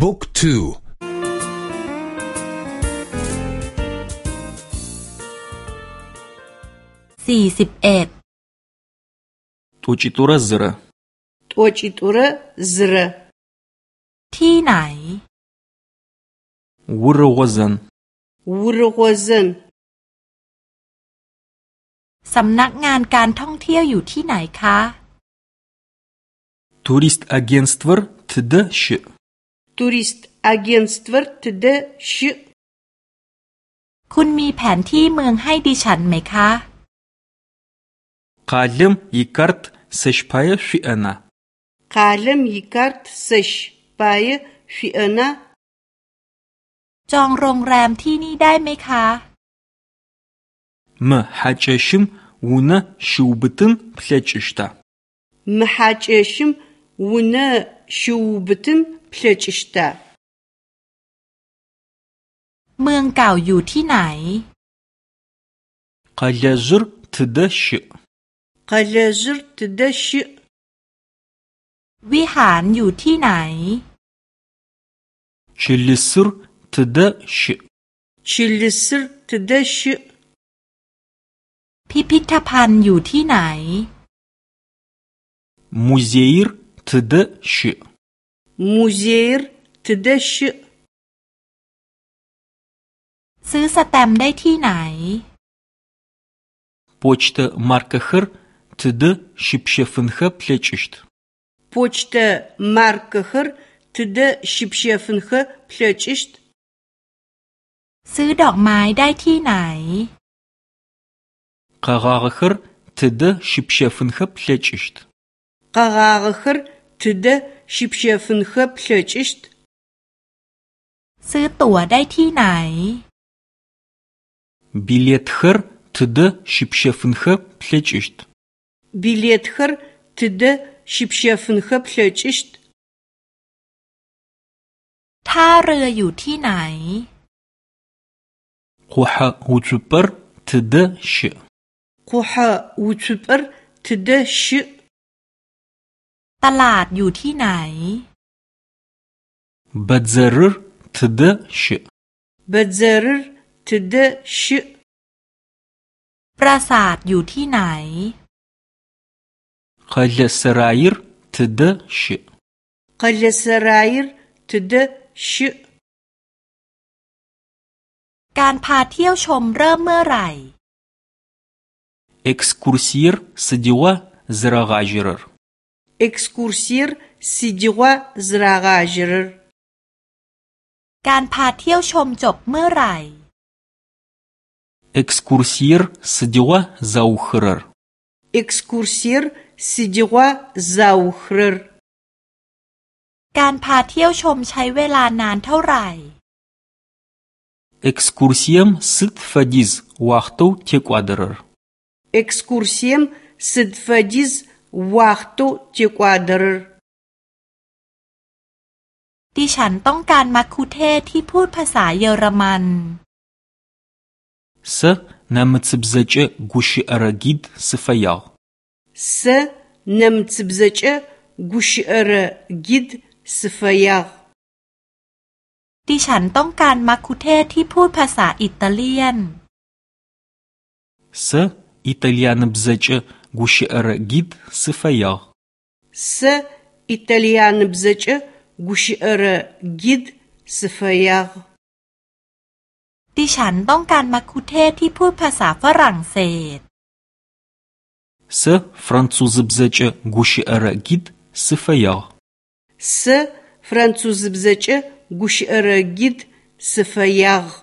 บุ๊กทูสี่สิบเอ็ดทัวจิตุระซระทัวจิตุระซระที่ไหนวุรวซันวุรวซันสำนักงานการท่องเที่ยวอยู่ที่ไหนคะทัวริสต์เอเจนสตเวร์ทเดช турист агентствот да ш คุณมีแผนที่เมืองให้ดิฉันไหมคะคาลิมยิการ์ตเซชพายชิเอนาคาลิมยิการ์ตเซชพายชิเอนา จองโรงแรมที่นี่ได้ไหมคะมะฮัจเชชิมวุนาชูบตินเพลชิชตามะฮัจเชชิมวุนาชูบตินเพลชิชตเมืองเก่าอยู่ที่ไหน กาลจูร์ตเดชิกาลจูร์ตเดชิวิหารอยู่ที่ไหน ชิลิสุรตเดชิชิลิสุรตเดชิพิพิธภัณฑ์อยู่ที่ไหนมูเซียร์ตเดชิ музеир тыдэ щыӏ? ซื้อสแตมป์ได้ที่ไหน Почта маркахэр тыдэ щыпшэфынхэ плъэкӏыщт. Почта маркахэр тыдэ щыпшэфынхэ плъэкӏыщт. ซื้อดอกไม้ได้ที่ไหน Къэгъагъэхэр тыдэ щыпшэфынхэ плъэкӏыщт. Къэгъагъэхэр тыдэ шъипщэфынхэ плъэкӏыщт? ซื้อตั๋วได้ที่ไหน билетхэр тыдэ шъипщэфынхэ плъэкӏыщт? билетхэр тыдэ шъипщэфынхэ плъэкӏыщт? ท่าเรืออยู่ที่ไหน къухьэ уцупӏэр тыдэ щыӏ? къухьэ уцупӏэр тыдэ щыӏ? ตลาดอยู่ที่ไหน บัาซารุทเดชบัาซารุทเดชปราสาทอยู่ที่ไหนกาเลสรายร์ทเดชคาเลรายร์ทเดชการพาเที่ยวชมเริ่มเมื่อไหร่ экскурсир с ดีวะซรากาจร์ экскурсир сидигъуэ зырагъажьэрэр การพาเที่ยวชมจบเมื่อไหร่ экскурсир сидигъуэ заухрэр экскурсир сидигъуэ заухрэр การพาเที่ยวชมใช้เวลานานเท่าไหร่ экскурсием сыт фадиз вахту текъуадырыр экскурсием сыт фадиз วัต т у т е к в а д р ดิฉันต้องการมาคุเทศที่พูดภาษาเยอรมันเซนัมซบเจกุชิอารกิดสฟยาเซนัมซบเจกุชิอารกิดสฟยาดิฉันต้องการมาคุเทศที่พูดภาษาอิตาเลียนเซอิตาเลียนบเจ гущыӏэр гид сыфэягъ. Сэ итальяныбзэкӏэ гущыӏэр гид сыфэягъ. ดิฉันต้องการมัคคุเทศที่พูดภาษาฝรั่งเศส Сэ французыбзэкӏэ гущыӏэрэ гид сыфэягъ. Сэ французыбзэкӏэ гущыӏэрэ гид сыфэягъ.